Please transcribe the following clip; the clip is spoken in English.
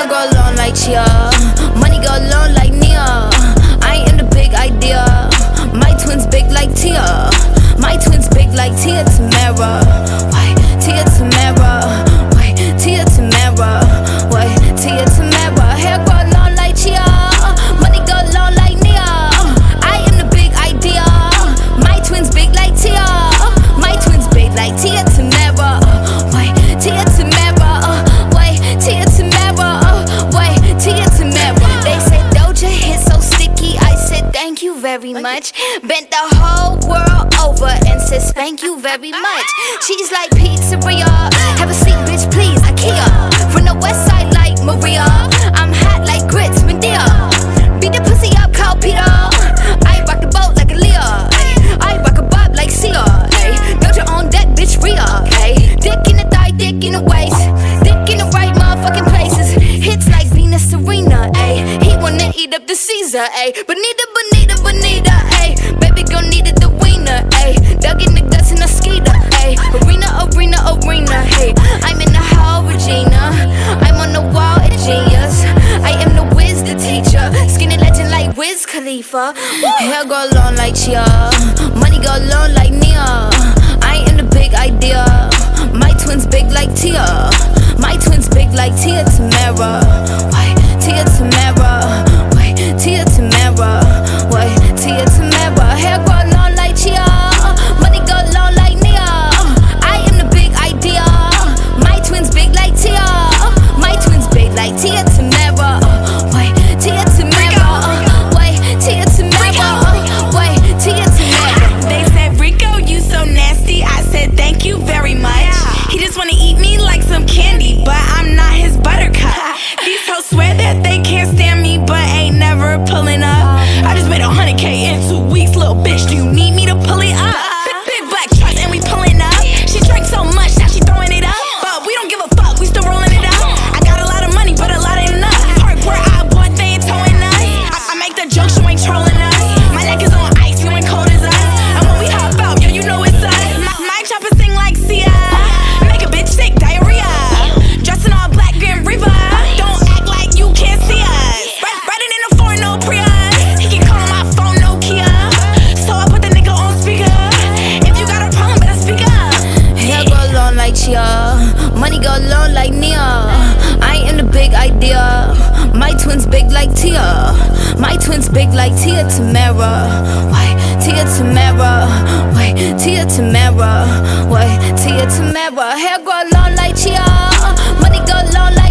Money go long like chia. Money go long like very much. Bent the whole world over and says thank you very much. She's like pizza, y'all. Have a seat, bitch, please. IKEA. visa, ayy. Bonita, bonita, bonita, ayy. Baby girl needed the wiener, ayy. Dug in the guts and the skeeter, ayy. Arena, arena, arena, hey. I'm in the hall, Regina. I'm on the wall, at genius. I am the whiz, the teacher. Skinny legend like Wiz Khalifa. Hair go long like Chia. Money go long like Nia. me like some candy, but I'm not his buttercup. These hoes swear that they can't stand me, but ain't never pulling up. I just made a hundred K in two weeks, little bitch. Do you need me to tomorrow. Wait till your tomorrow. Wait till your tomorrow. Wait till your. Hair grow long like chia. Money go long like